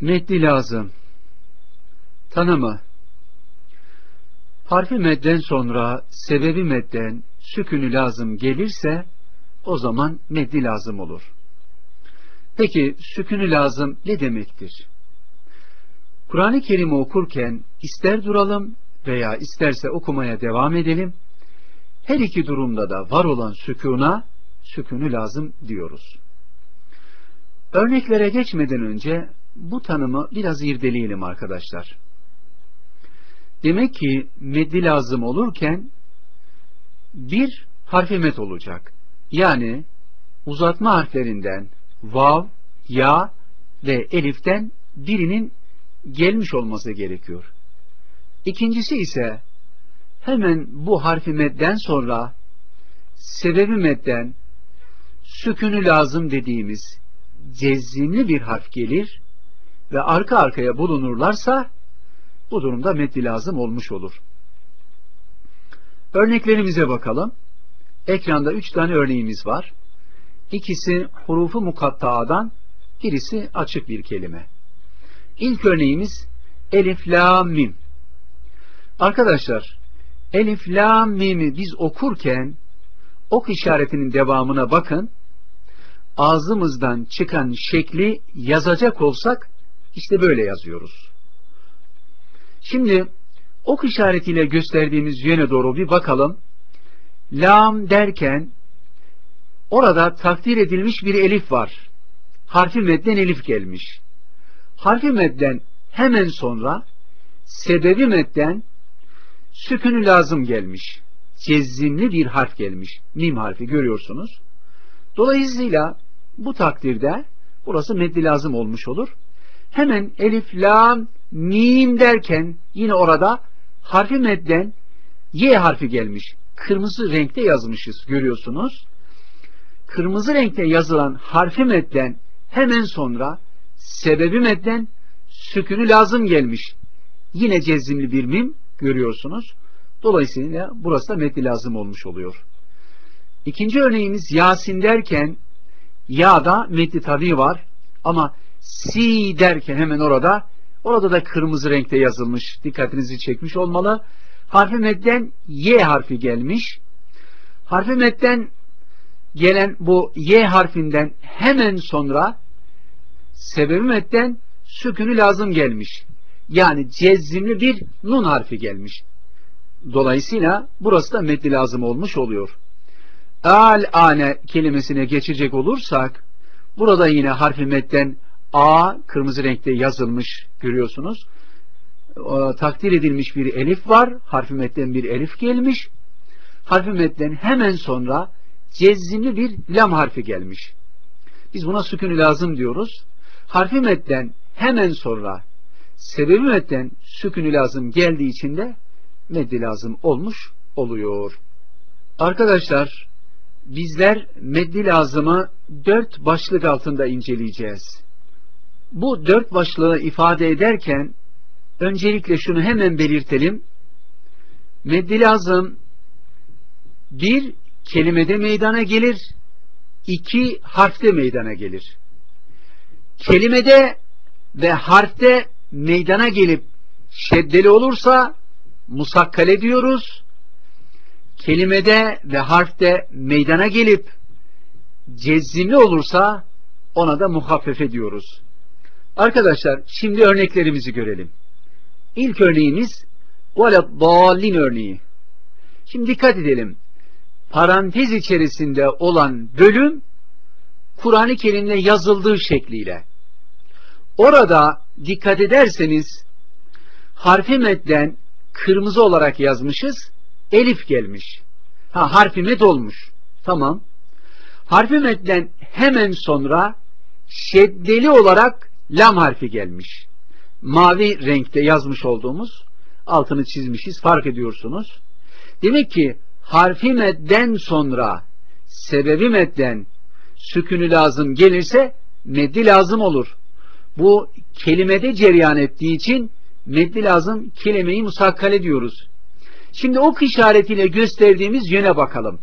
Metni lazım. Tanımı. Harfi medden sonra sebebi medden sükünü lazım gelirse o zaman meddi lazım olur. Peki sükünü lazım ne demektir? Kur'an-ı Kerim'i okurken ister duralım veya isterse okumaya devam edelim. Her iki durumda da var olan sükuna sükünü lazım diyoruz. Örneklere geçmeden önce bu tanımı biraz irdeleyelim arkadaşlar. Demek ki meddi lazım olurken bir harfi met olacak. Yani uzatma harflerinden vav, ya ve eliften birinin gelmiş olması gerekiyor. İkincisi ise hemen bu harfi medden sonra sebebi medden sükünü lazım dediğimiz cezimli bir harf gelir ve arka arkaya bulunurlarsa bu durumda meddi lazım olmuş olur. Örneklerimize bakalım. Ekranda üç tane örneğimiz var. İkisi hurufu mukatta'dan, birisi açık bir kelime. İlk örneğimiz elif, la, mim. Arkadaşlar, elif, la, mim'i biz okurken ok işaretinin devamına bakın. Ağzımızdan çıkan şekli yazacak olsak işte böyle yazıyoruz. Şimdi ok işaretiyle gösterdiğimiz yöne doğru bir bakalım. Lam derken orada takdir edilmiş bir elif var. Harfi medden elif gelmiş. Harfi medden hemen sonra sebebi medden sükünü lazım gelmiş. Cezzimli bir harf gelmiş. Mim harfi görüyorsunuz. Dolayısıyla bu takdirde burası meddi lazım olmuş olur. Hemen elif, lam, mim derken yine orada harfi medden y harfi gelmiş. Kırmızı renkte yazmışız görüyorsunuz. Kırmızı renkte yazılan harfi medden hemen sonra sebebi medden sükünü lazım gelmiş. Yine cezimli bir mim görüyorsunuz. Dolayısıyla burası da meddi lazım olmuş oluyor. İkinci örneğimiz Yasin derken ya'da meddi tabi var ama si derken hemen orada orada da kırmızı renkte yazılmış. Dikkatinizi çekmiş olmalı. Harfi medden y harfi gelmiş. Harfi medden gelen bu y harfinden hemen sonra sebebi medden sükünü lazım gelmiş. Yani cezzimli bir nun harfi gelmiş. Dolayısıyla burası da meddi lazım olmuş oluyor. Al ane kelimesine geçecek olursak burada yine harfi medden A kırmızı renkte yazılmış görüyorsunuz. O, takdir edilmiş bir elif var. Harfi medden bir elif gelmiş. Harfi medden hemen sonra cezzimli bir lam harfi gelmiş. Biz buna sükünü lazım diyoruz. Harfi medden hemen sonra sebebi medden sükünü lazım geldiği için de meddi lazım olmuş oluyor. Arkadaşlar bizler meddi lazımı dört başlık altında inceleyeceğiz. Bu dört başlığı ifade ederken öncelikle şunu hemen belirtelim. Meddi lazım bir kelimede meydana gelir, iki harfte meydana gelir. Kelimede ve harfte meydana gelip şeddeli olursa musakkale diyoruz. Kelimede ve harfte meydana gelip cezimli olursa ona da muhaffefe diyoruz. Arkadaşlar şimdi örneklerimizi görelim. İlk örneğimiz وَلَضَّالِّنْ örneği. Şimdi dikkat edelim. Parantez içerisinde olan bölüm Kur'an-ı Kerim'de yazıldığı şekliyle. Orada dikkat ederseniz harfi medden kırmızı olarak yazmışız. Elif gelmiş. Ha harfi med olmuş. Tamam. Harfi medden hemen sonra şeddeli olarak lam harfi gelmiş. Mavi renkte yazmış olduğumuz altını çizmişiz. Fark ediyorsunuz. Demek ki harfi medden sonra sebebi medden sükünü lazım gelirse meddi lazım olur. Bu kelimede cereyan ettiği için meddi lazım kelimeyi musakkale diyoruz. Şimdi ok işaretiyle gösterdiğimiz yöne bakalım.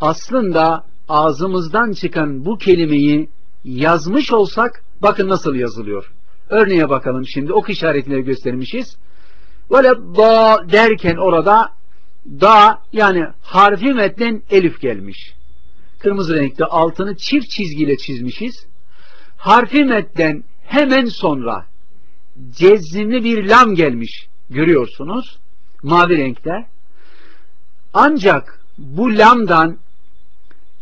Aslında ağzımızdan çıkan bu kelimeyi yazmış olsak bakın nasıl yazılıyor. Örneğe bakalım şimdi. Ok işaretleri göstermişiz. Böyle da derken orada da yani harfi metnen elif gelmiş. Kırmızı renkte altını çift çizgiyle çizmişiz. Harfi metten hemen sonra cezimli bir lam gelmiş. Görüyorsunuz. Mavi renkte. Ancak bu lamdan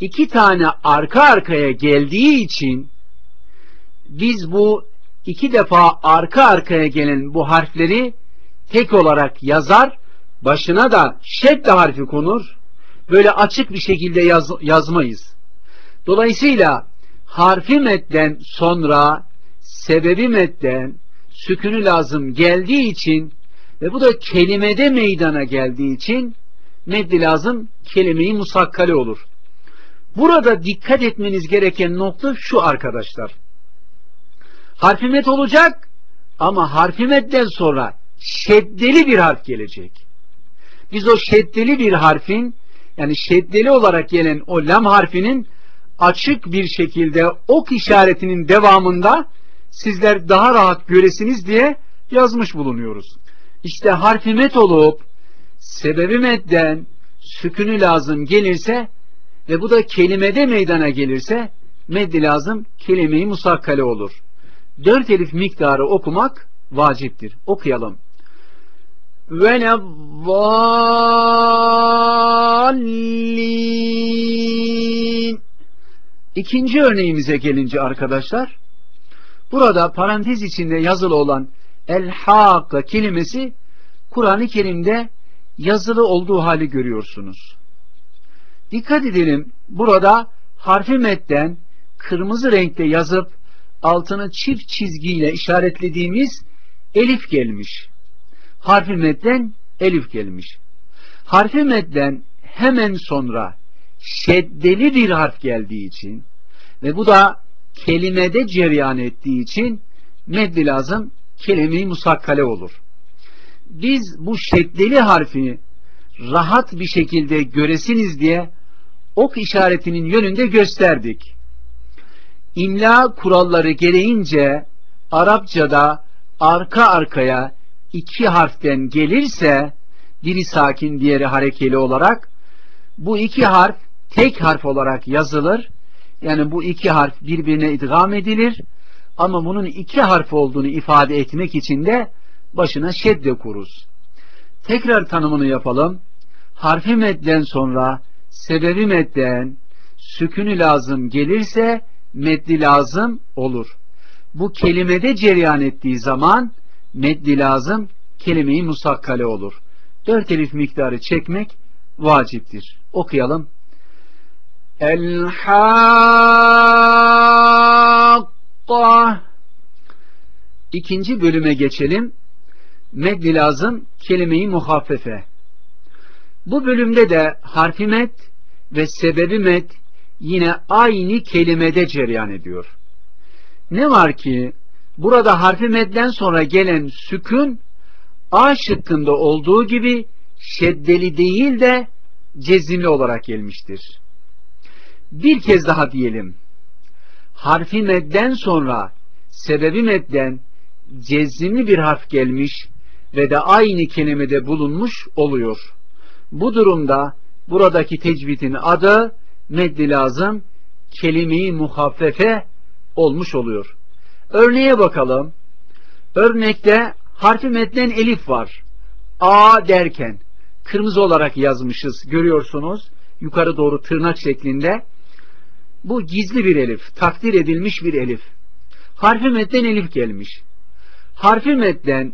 iki tane arka arkaya geldiği için biz bu iki defa arka arkaya gelen bu harfleri tek olarak yazar, başına da şedde harfi konur, böyle açık bir şekilde yaz, yazmayız. Dolayısıyla harfi medden sonra sebebi medden sükünü lazım geldiği için ve bu da kelimede meydana geldiği için meddi lazım kelimeyi musakkale olur. Burada dikkat etmeniz gereken nokta şu arkadaşlar. Harfi met olacak ama harfi metten sonra şeddeli bir harf gelecek. Biz o şeddeli bir harfin yani şeddeli olarak gelen o lam harfinin açık bir şekilde ok işaretinin devamında sizler daha rahat göresiniz diye yazmış bulunuyoruz. İşte harfi met olup sebebi medden sükünü lazım gelirse ve bu da kelimede meydana gelirse meddi lazım kelimeyi musakkale olur. Dört elif miktarı okumak vaciptir. Okuyalım. Ve nezzallin İkinci örneğimize gelince arkadaşlar burada parantez içinde yazılı olan el-hakka kelimesi Kur'an-ı Kerim'de yazılı olduğu hali görüyorsunuz. Dikkat edelim burada harfi metten kırmızı renkte yazıp altını çift çizgiyle işaretlediğimiz elif gelmiş. Harfi metten elif gelmiş. Harfi metten hemen sonra şeddeli bir harf geldiği için ve bu da kelimede cereyan ettiği için meddi lazım kelime-i musakkale olur. Biz bu şeddeli harfini rahat bir şekilde göresiniz diye ok işaretinin yönünde gösterdik. İmla kuralları gereğince Arapçada arka arkaya iki harften gelirse biri sakin diğeri harekeli olarak bu iki harf tek harf olarak yazılır. Yani bu iki harf birbirine idgam edilir. Ama bunun iki harf olduğunu ifade etmek için de başına şedde kuruz. Tekrar tanımını yapalım. Harfi medden sonra sebebi medden sükünü lazım gelirse meddi lazım olur. Bu kelimede cereyan ettiği zaman meddi lazım kelimeyi musakkale olur. Dört elif miktarı çekmek vaciptir. Okuyalım. El-Hakka İkinci bölüme geçelim. Meddi lazım kelimeyi muhaffefe. Bu bölümde de harfi met ve sebebi met yine aynı kelimede cereyan ediyor. Ne var ki burada harfi medden sonra gelen sükun A şıkkında olduğu gibi şeddeli değil de cezimli olarak gelmiştir. Bir kez daha diyelim. Harfi medden sonra sebebi medden cezimli bir harf gelmiş ve de aynı kelimede bulunmuş oluyor. Bu durumda buradaki tecvidin adı meddi lazım kelime-i muhaffefe olmuş oluyor. Örneğe bakalım. Örnekte harfi metnen elif var. A derken kırmızı olarak yazmışız. Görüyorsunuz. Yukarı doğru tırnak şeklinde. Bu gizli bir elif. Takdir edilmiş bir elif. Harfi metten elif gelmiş. Harfi metten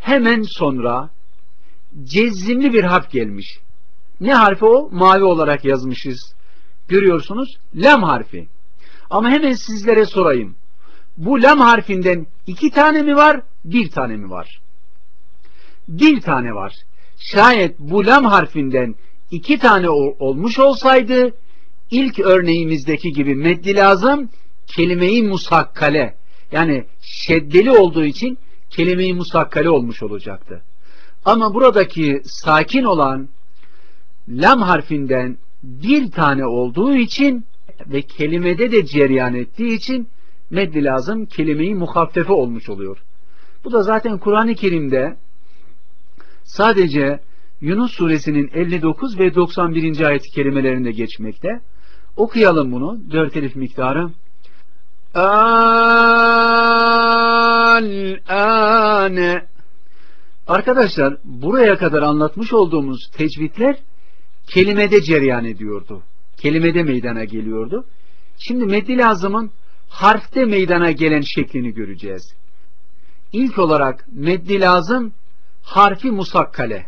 hemen sonra cezimli bir harf gelmiş. Ne harfi o? Mavi olarak yazmışız. Görüyorsunuz. Lam harfi. Ama hemen sizlere sorayım. Bu lam harfinden iki tane mi var? Bir tane mi var? Bir tane var. Şayet bu lam harfinden iki tane olmuş olsaydı ilk örneğimizdeki gibi meddi lazım kelimeyi musakkale yani şeddeli olduğu için kelimeyi musakkale olmuş olacaktı. Ama buradaki sakin olan lam harfinden bir tane olduğu için ve kelimede de cereyan ettiği için meddi lazım kelimeyi muhaffefe olmuş oluyor. Bu da zaten Kur'an-ı Kerim'de sadece Yunus suresinin 59 ve 91. ayet-i kerimelerinde geçmekte. Okuyalım bunu. Dört elif miktarı. Al-ane Arkadaşlar buraya kadar anlatmış olduğumuz tecvidler kelimede cereyan ediyordu. Kelimede meydana geliyordu. Şimdi meddi lazımın harfte meydana gelen şeklini göreceğiz. İlk olarak meddi lazım harfi musakkale.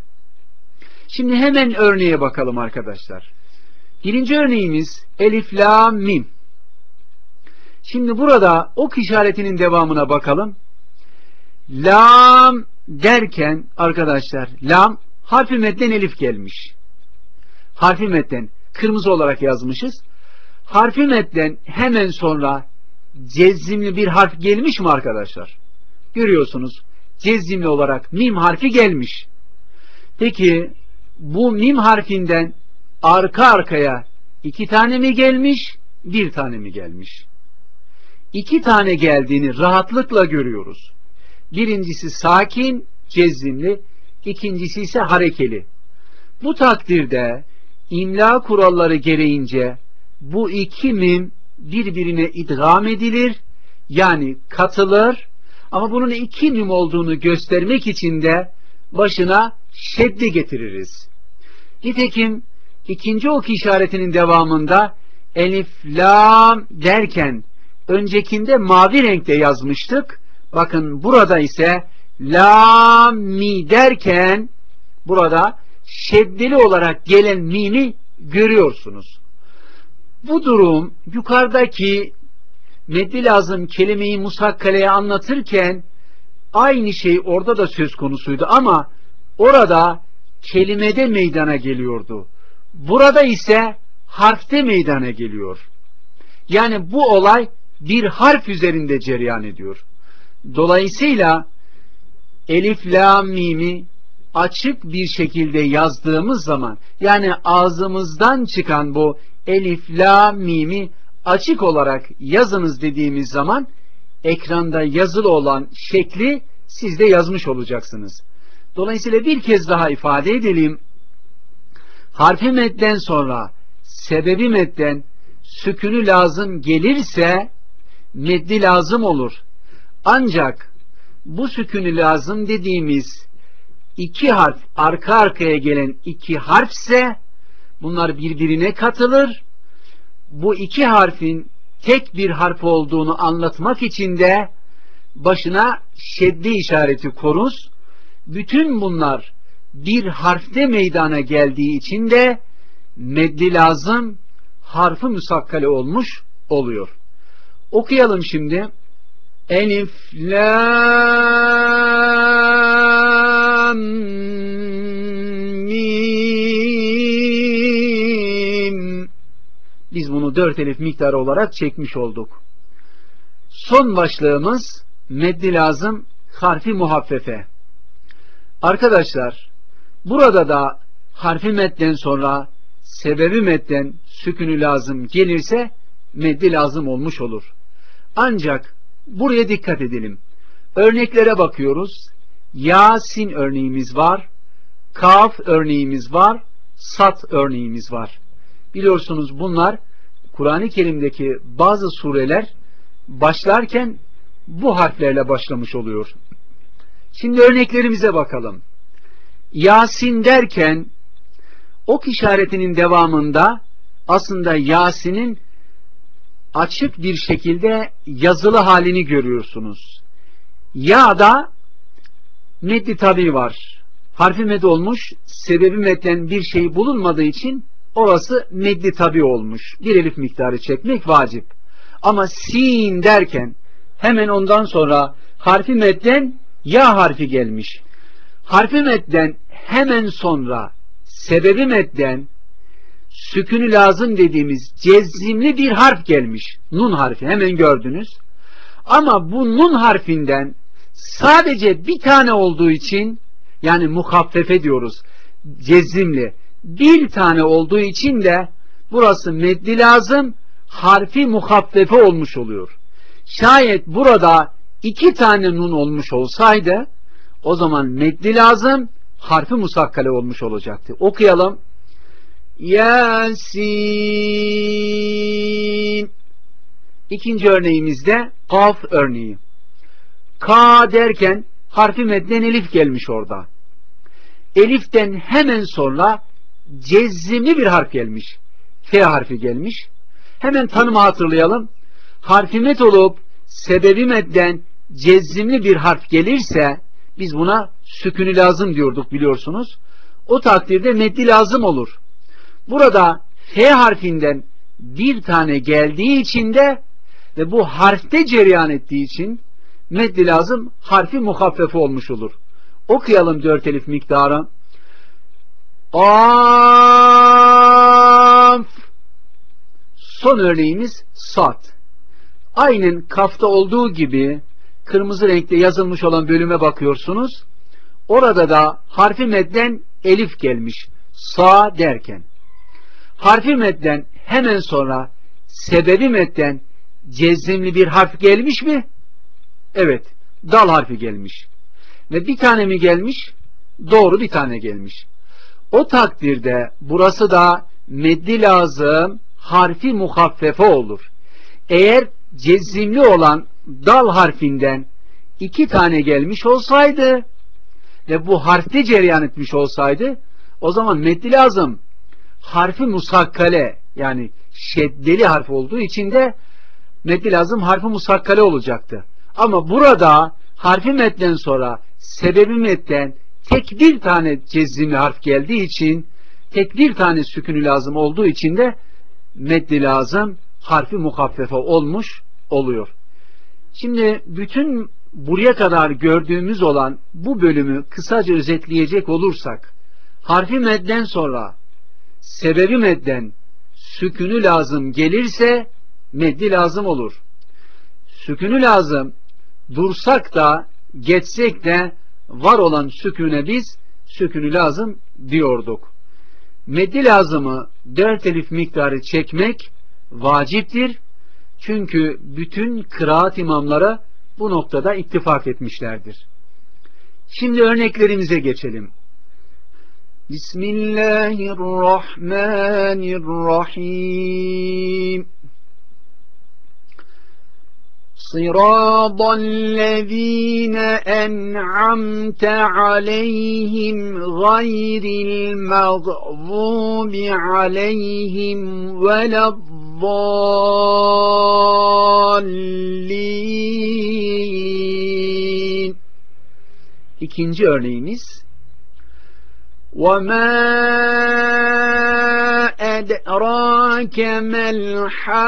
Şimdi hemen örneğe bakalım arkadaşlar. Birinci örneğimiz elif, la, mim. Şimdi burada ok işaretinin devamına bakalım. Lam derken arkadaşlar lam harfi metten elif gelmiş. Harfi metten kırmızı olarak yazmışız. Harfi metten hemen sonra cezimli bir harf gelmiş mi arkadaşlar? Görüyorsunuz. Cezimli olarak mim harfi gelmiş. Peki bu mim harfinden arka arkaya iki tane mi gelmiş, bir tane mi gelmiş? İki tane geldiğini rahatlıkla görüyoruz. Birincisi sakin, cezimli, ikincisi ise harekeli. Bu takdirde imla kuralları gereğince bu iki mim birbirine idgam edilir, yani katılır ama bunun iki mim olduğunu göstermek için de başına şeddi getiririz. Nitekim ikinci ok işaretinin devamında elif, lam derken öncekinde mavi renkte yazmıştık. Bakın burada ise la mi derken burada şeddeli olarak gelen mimi görüyorsunuz. Bu durum yukarıdaki meddi lazım kelimeyi musakkaleye anlatırken aynı şey orada da söz konusuydu ama orada kelimede meydana geliyordu. Burada ise harfte meydana geliyor. Yani bu olay bir harf üzerinde cereyan ediyor. Dolayısıyla elif, la, mimi açık bir şekilde yazdığımız zaman yani ağzımızdan çıkan bu elif, la, mimi açık olarak yazınız dediğimiz zaman ekranda yazılı olan şekli siz de yazmış olacaksınız. Dolayısıyla bir kez daha ifade edelim. Harfi medden sonra sebebi medden sükünü lazım gelirse meddi lazım olur. Ancak bu sükünü lazım dediğimiz iki harf arka arkaya gelen iki harfse bunlar birbirine katılır. Bu iki harfin tek bir harf olduğunu anlatmak için de başına şeddi işareti koruz. Bütün bunlar bir harfte meydana geldiği için de meddi lazım harfı müsakkale olmuş oluyor. Okuyalım şimdi. Elif, lam, Bunu dört elif miktarı olarak çekmiş olduk. Son başlığımız meddi lazım harfi muhaffefe. Arkadaşlar burada da harfi medden sonra sebebi medden sükünü lazım gelirse meddi lazım olmuş olur. Ancak buraya dikkat edelim. Örneklere bakıyoruz. Yasin örneğimiz var. Kaf örneğimiz var. Sat örneğimiz var. Biliyorsunuz bunlar Kur'an-ı Kerim'deki bazı sureler başlarken bu harflerle başlamış oluyor. Şimdi örneklerimize bakalım. Yasin derken ok işaretinin devamında aslında Yasin'in açık bir şekilde yazılı halini görüyorsunuz. Ya da meddi tabi var. Harfi med olmuş, sebebi medden bir şey bulunmadığı için orası meddi tabi olmuş. Bir elif miktarı çekmek vacip. Ama sin derken hemen ondan sonra harfi medden ya harfi gelmiş. Harfi medden hemen sonra sebebi medden sükünü lazım dediğimiz cezimli bir harf gelmiş. Nun harfi hemen gördünüz. Ama bu nun harfinden sadece bir tane olduğu için yani muhaffefe diyoruz. Cezimli. Bir tane olduğu için de burası meddi lazım harfi muhaffefe olmuş oluyor. Şayet burada iki tane nun olmuş olsaydı o zaman meddi lazım harfi musakkale olmuş olacaktı. Okuyalım. Yasin İkinci örneğimizde kaf örneği. Ka derken harfi medden elif gelmiş orada. Eliften hemen sonra cezimli bir harf gelmiş. F harfi gelmiş. Hemen tanımı hatırlayalım. Harfi met olup sebebi medden cezimli bir harf gelirse biz buna sükünü lazım diyorduk biliyorsunuz. O takdirde meddi lazım olur. Burada F harfinden bir tane geldiği için de ve bu harfte cereyan ettiği için meddi lazım harfi muhaffefe olmuş olur. Okuyalım dört elif miktarı. Af Son örneğimiz sat. Aynen kafta olduğu gibi kırmızı renkte yazılmış olan bölüme bakıyorsunuz. Orada da harfi medden elif gelmiş. Sa derken. Harfi medden hemen sonra sebebi medden cezimli bir harf gelmiş mi? Evet. Dal harfi gelmiş. Ve bir tane mi gelmiş? Doğru bir tane gelmiş. O takdirde burası da meddi lazım harfi muhaffefe olur. Eğer cezimli olan dal harfinden iki tane gelmiş olsaydı ve bu harfte cereyan etmiş olsaydı o zaman meddi lazım harfi musakkale yani şeddeli harf olduğu için de meddi lazım harfi musakkale olacaktı. Ama burada harfi metten sonra sebebi metten tek bir tane cezimli harf geldiği için tek bir tane sükünü lazım olduğu için de meddi lazım harfi muhaffefe olmuş oluyor. Şimdi bütün buraya kadar gördüğümüz olan bu bölümü kısaca özetleyecek olursak harfi medden sonra sebebi medden sükünü lazım gelirse meddi lazım olur. Sükünü lazım dursak da geçsek de var olan süküne biz sükünü lazım diyorduk. Meddi lazımı dört elif miktarı çekmek vaciptir. Çünkü bütün kıraat imamlara bu noktada ittifak etmişlerdir. Şimdi örneklerimize geçelim. Bismillahirrahmanirrahim. صراط الذين أنعمت عليهم غير المغضوب عليهم ولا الضالين. İkinci örneğimiz وَمَا أَدْرَاكَ مَا الْحَاقَّةِ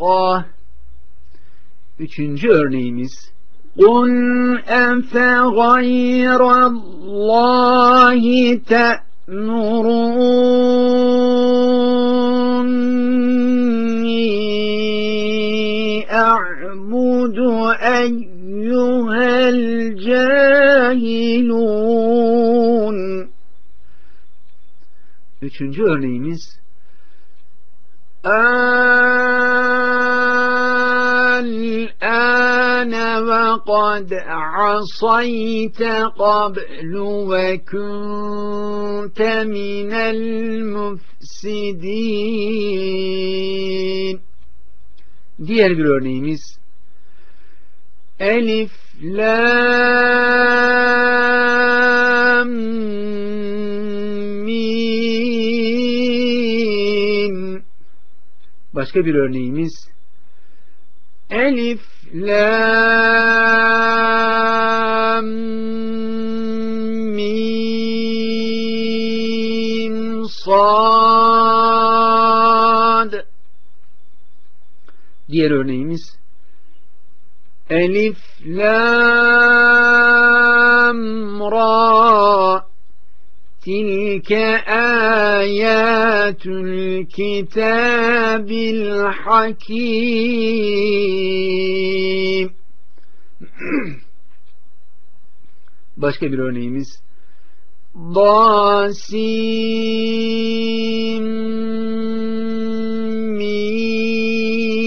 hakka. Üçüncü örneğimiz قُلْ أَفَغَيْرَ اللّٰهِ تَأْمُرُونِّي أَعْبُدُ أَيُّهَا الْجَاهِلُونَ Üçüncü örneğimiz الآن وقد عصيت قبل وكنت من المفسدين Diğer bir örneğimiz Elif Lam Mim Başka bir örneğimiz Elif Lam Mim Sad. Diğer örneğimiz Elif Lam Ra تلك آيات الكتاب الحكيم Başka bir örneğimiz. Dasim Mim.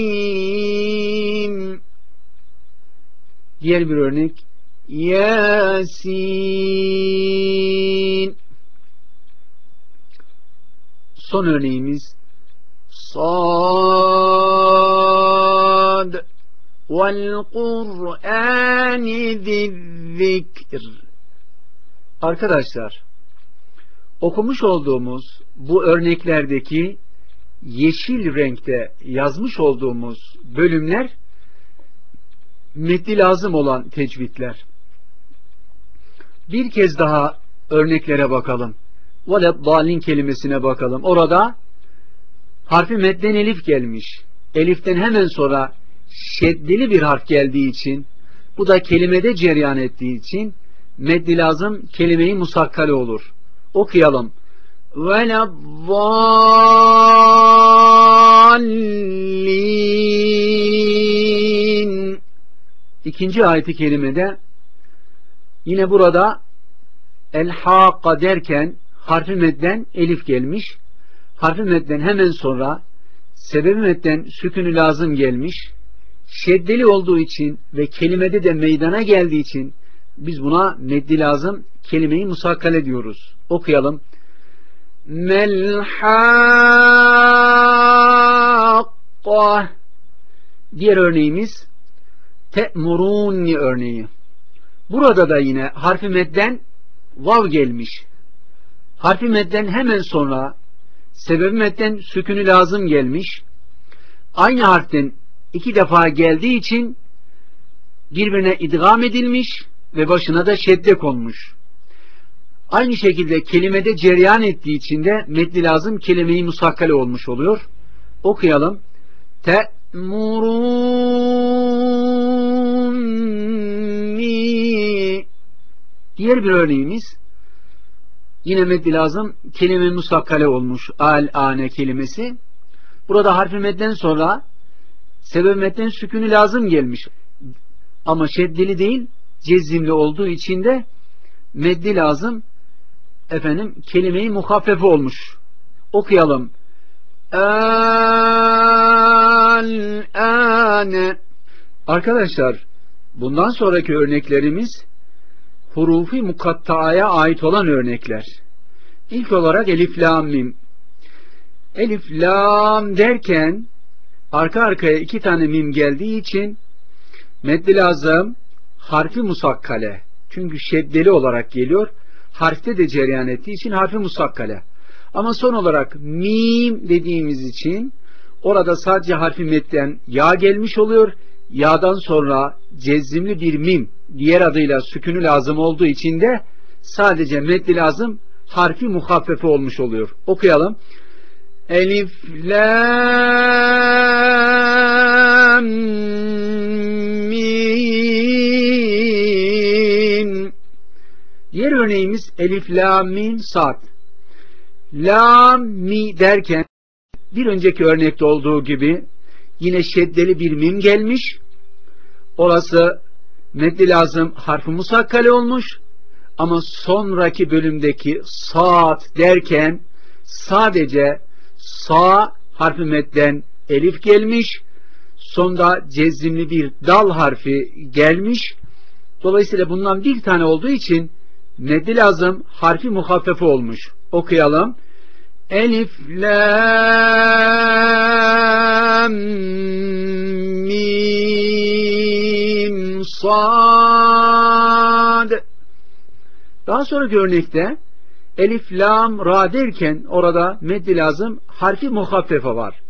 Diğer bir örnek. Yasin. Son örneğimiz Sad vel Kur'ani zikr Arkadaşlar okumuş olduğumuz bu örneklerdeki yeşil renkte yazmış olduğumuz bölümler metni lazım olan tecvidler. Bir kez daha örneklere bakalım veleddalin kelimesine bakalım. Orada harfi medden elif gelmiş. Eliften hemen sonra şeddeli bir harf geldiği için bu da kelimede cereyan ettiği için meddi lazım kelimeyi musakkale olur. Okuyalım. Velezzallin İkinci ayeti kelimede yine burada elhaka derken harfi medden elif gelmiş. Harfi medden hemen sonra sebebi medden sükünü lazım gelmiş. Şeddeli olduğu için ve kelimede de meydana geldiği için biz buna meddi lazım kelimeyi musakkal ediyoruz. Okuyalım. Melhaqqa Diğer örneğimiz te'muruni örneği. Burada da yine harfi medden vav gelmiş. Harfi medden hemen sonra sebebi medden sükünü lazım gelmiş. Aynı harften iki defa geldiği için birbirine idgam edilmiş ve başına da şedde konmuş. Aynı şekilde kelimede cereyan ettiği için de metni lazım kelimeyi musakkale olmuş oluyor. Okuyalım. Te'muruni Diğer bir örneğimiz yine meddi lazım kelime musakkale olmuş al ane kelimesi. Burada harfi medden sonra sebep medden sükünü lazım gelmiş. Ama şeddeli değil cezimli olduğu için de meddi lazım efendim kelimeyi muhaffefe olmuş. Okuyalım. El-âne Arkadaşlar bundan sonraki örneklerimiz hurufi mukatta'ya ait olan örnekler. İlk olarak elif lam mim. Elif lam derken arka arkaya iki tane mim geldiği için meddi lazım harfi musakkale. Çünkü şeddeli olarak geliyor harfte de cereyan ettiği için harfi musakkale. Ama son olarak mim dediğimiz için orada sadece harfi metten ya gelmiş oluyor. Ya'dan sonra cezimli bir mim diğer adıyla sükünü lazım olduğu için de sadece metni lazım harfi muhaffefe olmuş oluyor. Okuyalım. Elif lam Diğer örneğimiz elif, la, min, sad. La, mi derken bir önceki örnekte olduğu gibi yine şeddeli bir mim gelmiş. Orası meddi lazım harfi musakkale olmuş. Ama sonraki bölümdeki saat derken sadece sa harfi medden elif gelmiş. Sonda cezimli bir dal harfi gelmiş. Dolayısıyla bundan bir tane olduğu için Meddi lazım harfi muhaffefe olmuş. Okuyalım. Elif lam mim sad Daha sonraki örnekte elif lam ra derken orada meddi lazım harfi muhaffefe var.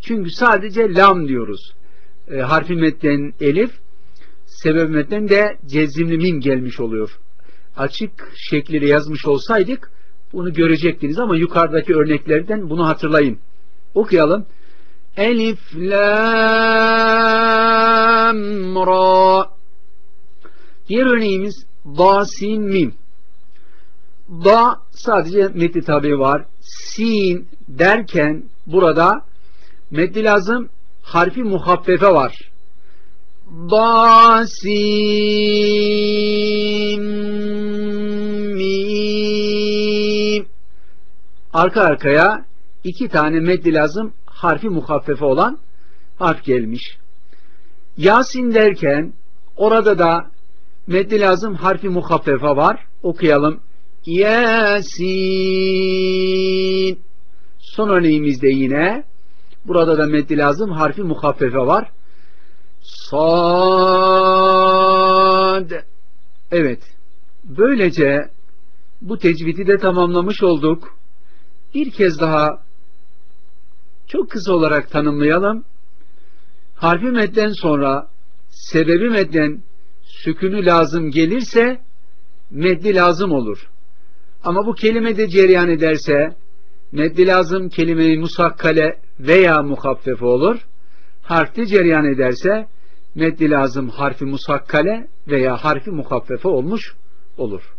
Çünkü sadece lam diyoruz. E, harfi medden elif sebep medden de cezimli mim gelmiş oluyor açık şekliyle yazmış olsaydık bunu görecektiniz ama yukarıdaki örneklerden bunu hatırlayın. Okuyalım. Elif lam ra Diğer örneğimiz ba sin mim. Ba sadece metni tabi var. Sin derken burada metni lazım harfi muhaffefe var. Dasim Arka arkaya iki tane meddi lazım harfi muhaffefe olan harf gelmiş. Yasin derken Orada da meddi lazım harfi muhaffefe var. Okuyalım. Yasin. Son örneğimizde yine burada da meddi lazım harfi muhaffefe var. Sad. Evet. Böylece bu tecvidi de tamamlamış olduk. Bir kez daha çok kısa olarak tanımlayalım. Harfi medden sonra sebebi medden sükünü lazım gelirse meddi lazım olur. Ama bu kelime de cereyan ederse meddi lazım kelimeyi musakkale veya muhaffefe olur. Harfli cereyan ederse meddi lazım harfi musakkale veya harfi muhaffefe olmuş olur.